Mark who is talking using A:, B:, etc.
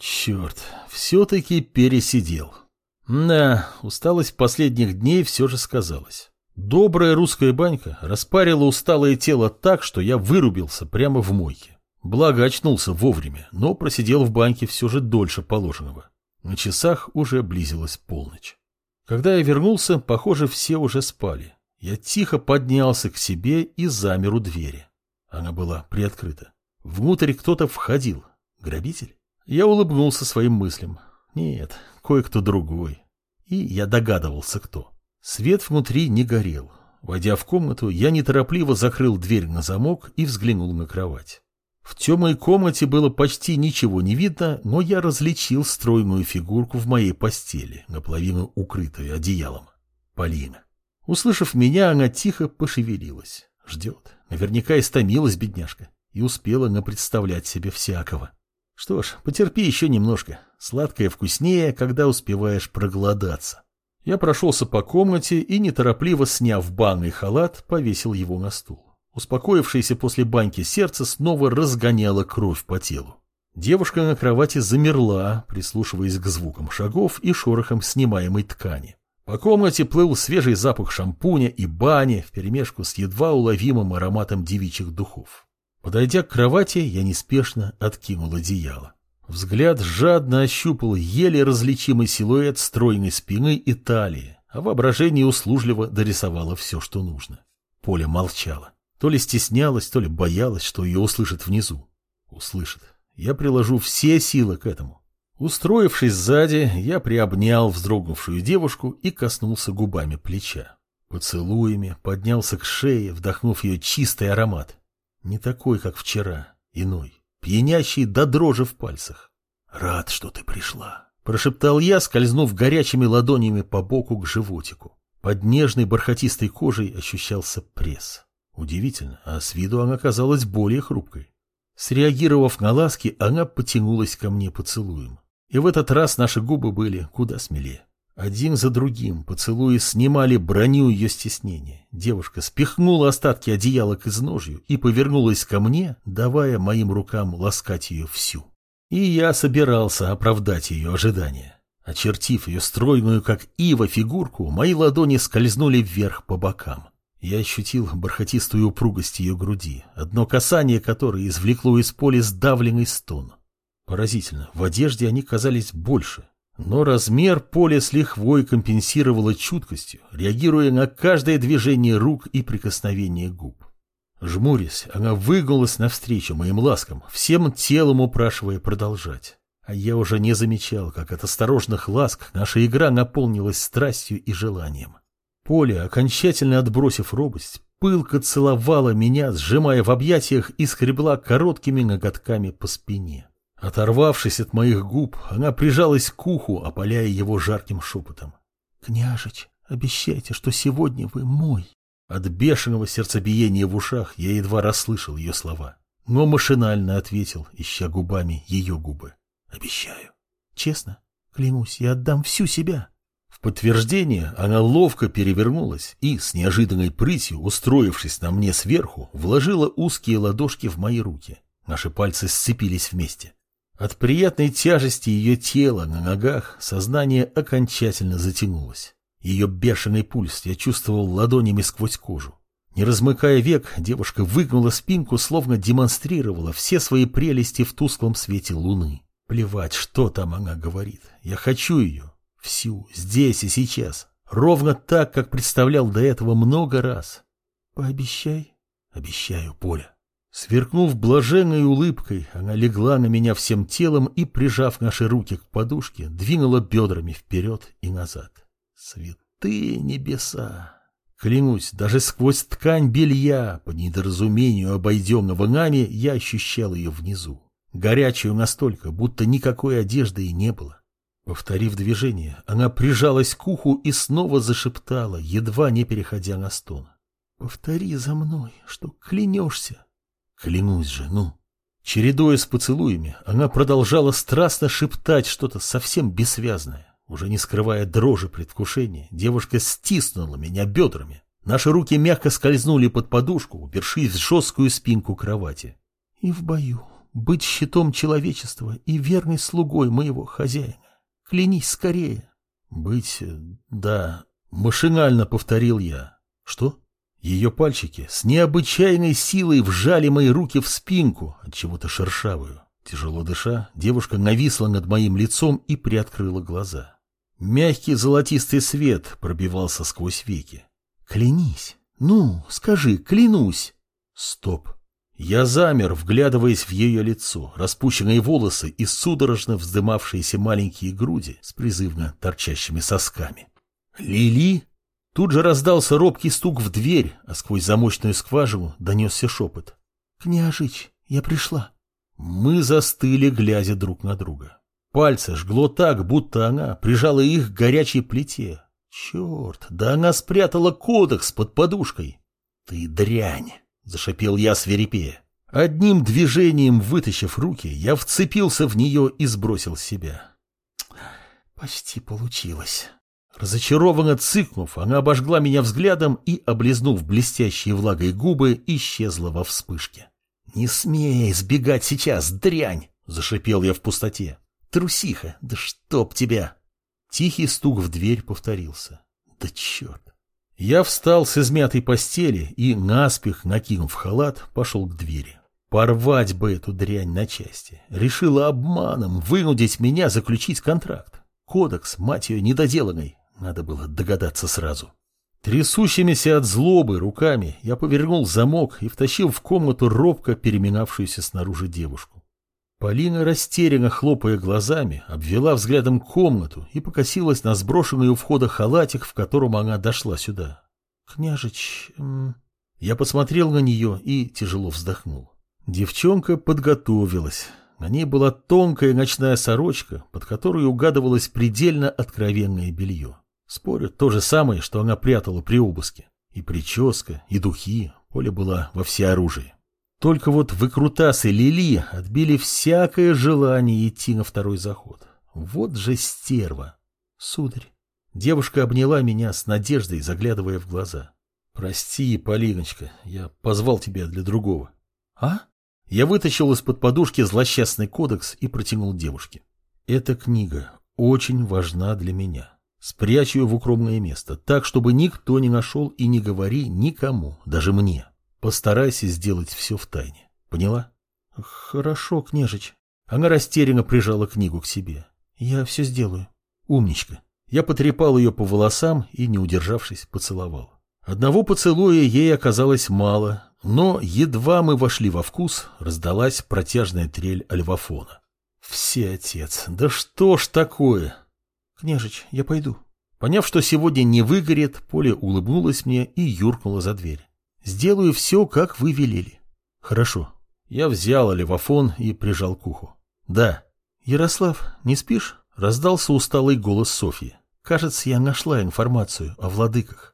A: Черт, все-таки пересидел. Да, усталость последних дней все же сказалась. Добрая русская банька распарила усталое тело так, что я вырубился прямо в мойке. Благо очнулся вовремя, но просидел в баньке все же дольше положенного. На часах уже близилась полночь. Когда я вернулся, похоже, все уже спали. Я тихо поднялся к себе и замер у двери. Она была приоткрыта. Внутрь кто-то входил. Грабитель? Я улыбнулся своим мыслям. Нет, кое-кто другой. И я догадывался, кто. Свет внутри не горел. Войдя в комнату, я неторопливо закрыл дверь на замок и взглянул на кровать. В темной комнате было почти ничего не видно, но я различил стройную фигурку в моей постели, наполовину укрытую одеялом. Полина. Услышав меня, она тихо пошевелилась. Ждет. Наверняка истомилась бедняжка и успела напредставлять себе всякого. Что ж, потерпи еще немножко. Сладкое вкуснее, когда успеваешь проголодаться. Я прошелся по комнате и, неторопливо сняв банный халат, повесил его на стул. Успокоившееся после баньки сердце снова разгоняло кровь по телу. Девушка на кровати замерла, прислушиваясь к звукам шагов и шорохам снимаемой ткани. По комнате плыл свежий запах шампуня и бани вперемешку с едва уловимым ароматом девичьих духов. Подойдя к кровати, я неспешно откинул одеяло. Взгляд жадно ощупал еле различимый силуэт стройной спины и талии, а воображение услужливо дорисовало все, что нужно. Поля молчала. То ли стеснялась, то ли боялась, что ее услышат внизу. Услышат. Я приложу все силы к этому. Устроившись сзади, я приобнял вздрогнувшую девушку и коснулся губами плеча. Поцелуями поднялся к шее, вдохнув ее чистый аромат. Не такой, как вчера, иной, пьянящий до дрожи в пальцах. «Рад, что ты пришла», — прошептал я, скользнув горячими ладонями по боку к животику. Под нежной бархатистой кожей ощущался пресс. Удивительно, а с виду она казалась более хрупкой. Среагировав на ласки, она потянулась ко мне поцелуем. И в этот раз наши губы были куда смелее. Один за другим поцелуи снимали броню ее стеснения. Девушка спихнула остатки одеяла к изножью и повернулась ко мне, давая моим рукам ласкать ее всю. И я собирался оправдать ее ожидания. Очертив ее стройную, как ива, фигурку, мои ладони скользнули вверх по бокам. Я ощутил бархатистую упругость ее груди, одно касание которой извлекло из поля сдавленный стон. Поразительно, в одежде они казались больше, но размер поля с лихвой компенсировала чуткостью, реагируя на каждое движение рук и прикосновение губ. Жмурясь, она выгнулась навстречу моим ласкам, всем телом упрашивая продолжать. А я уже не замечал, как от осторожных ласк наша игра наполнилась страстью и желанием. Поле, окончательно отбросив робость, пылко целовала меня, сжимая в объятиях и скребла короткими ноготками по спине. Оторвавшись от моих губ, она прижалась к уху, опаляя его жарким шепотом. «Княжич, обещайте, что сегодня вы мой». От бешеного сердцебиения в ушах я едва расслышал ее слова, но машинально ответил, ища губами ее губы. «Обещаю. Честно, клянусь, я отдам всю себя». В подтверждение она ловко перевернулась и, с неожиданной прытью, устроившись на мне сверху, вложила узкие ладошки в мои руки. Наши пальцы сцепились вместе. От приятной тяжести ее тела на ногах сознание окончательно затянулось. Ее бешеный пульс я чувствовал ладонями сквозь кожу. Не размыкая век, девушка выгнула спинку, словно демонстрировала все свои прелести в тусклом свете луны. Плевать, что там она говорит. Я хочу ее. Всю, здесь и сейчас. Ровно так, как представлял до этого много раз. Пообещай. Обещаю, Поля. Сверкнув блаженной улыбкой, она легла на меня всем телом и, прижав наши руки к подушке, двинула бедрами вперед и назад. Святые небеса! Клянусь, даже сквозь ткань белья, по недоразумению обойденного нами, я ощущал ее внизу. Горячую настолько, будто никакой одежды и не было. Повторив движение, она прижалась к уху и снова зашептала, едва не переходя на стон. «Повтори за мной, что клянешься». Клянусь же, ну. Чередуя с поцелуями, она продолжала страстно шептать что-то совсем бессвязное. Уже не скрывая дрожи предвкушения, девушка стиснула меня бедрами. Наши руки мягко скользнули под подушку, упершись в жесткую спинку кровати. И в бою быть щитом человечества и верной слугой моего хозяина. Клянись скорее. Быть, э, да, машинально повторил я. Что? Ее пальчики с необычайной силой вжали мои руки в спинку, от чего-то шершавую. Тяжело дыша, девушка нависла над моим лицом и приоткрыла глаза. Мягкий золотистый свет пробивался сквозь веки. «Клянись! Ну, скажи, клянусь!» Стоп. Я замер, вглядываясь в ее лицо, распущенные волосы и судорожно вздымавшиеся маленькие груди с призывно торчащими сосками. «Лили?» Тут же раздался робкий стук в дверь, а сквозь замочную скважину донесся шепот. «Княжич, я пришла». Мы застыли, глядя друг на друга. Пальцы жгло так, будто она прижала их к горячей плите. Черт, да она спрятала кодекс под подушкой. «Ты дрянь!» — зашипел я свирепея. Одним движением вытащив руки, я вцепился в нее и сбросил себя. Почти получилось. Разочарованно цыкнув, она обожгла меня взглядом и, облизнув блестящие влагой губы, исчезла во вспышке. «Не смей сбегать сейчас, дрянь!» — зашипел я в пустоте. «Трусиха, да чтоб тебя!» Тихий стук в дверь повторился. «Да черт!» Я встал с измятой постели и, наспех накинув халат, пошел к двери. Порвать бы эту дрянь на части. Решила обманом вынудить меня заключить контракт. Кодекс, мать ее, недоделанный. Надо было догадаться сразу. Трясущимися от злобы руками я повернул замок и втащил в комнату робко переминавшуюся снаружи девушку. Полина, растерянно хлопая глазами, обвела взглядом комнату и покосилась на сброшенный у входа халатик, в котором она дошла сюда. «Княжич...» Я посмотрел на нее и тяжело вздохнул. Девчонка подготовилась. На ней была тонкая ночная сорочка, под которой угадывалось предельно откровенное белье. Спорю, то же самое, что она прятала при обыске. И прическа, и духи, Оля была во всеоружии. Только вот выкрутасы Лили отбили всякое желание идти на второй заход. Вот же стерва. Сударь. Девушка обняла меня с надеждой, заглядывая в глаза. Прости, Полиночка, я позвал тебя для другого. А? Я вытащил из-под подушки злосчастный кодекс и протянул девушке. Эта книга очень важна для меня. Спрячь ее в укромное место, так, чтобы никто не нашел и не говори никому, даже мне. Постарайся сделать все в тайне. Поняла? Хорошо, княжич. Она растерянно прижала книгу к себе. Я все сделаю. Умничка. Я потрепал ее по волосам и, не удержавшись, поцеловал. Одного поцелуя ей оказалось мало, но едва мы вошли во вкус, раздалась протяжная трель альвафона. Все отец, да что ж такое? «Княжич, я пойду». Поняв, что сегодня не выгорит, Поля улыбнулась мне и юркнула за дверь. «Сделаю все, как вы велели». «Хорошо». Я взял алевафон и прижал к уху. «Да». «Ярослав, не спишь?» Раздался усталый голос Софьи. «Кажется, я нашла информацию о владыках».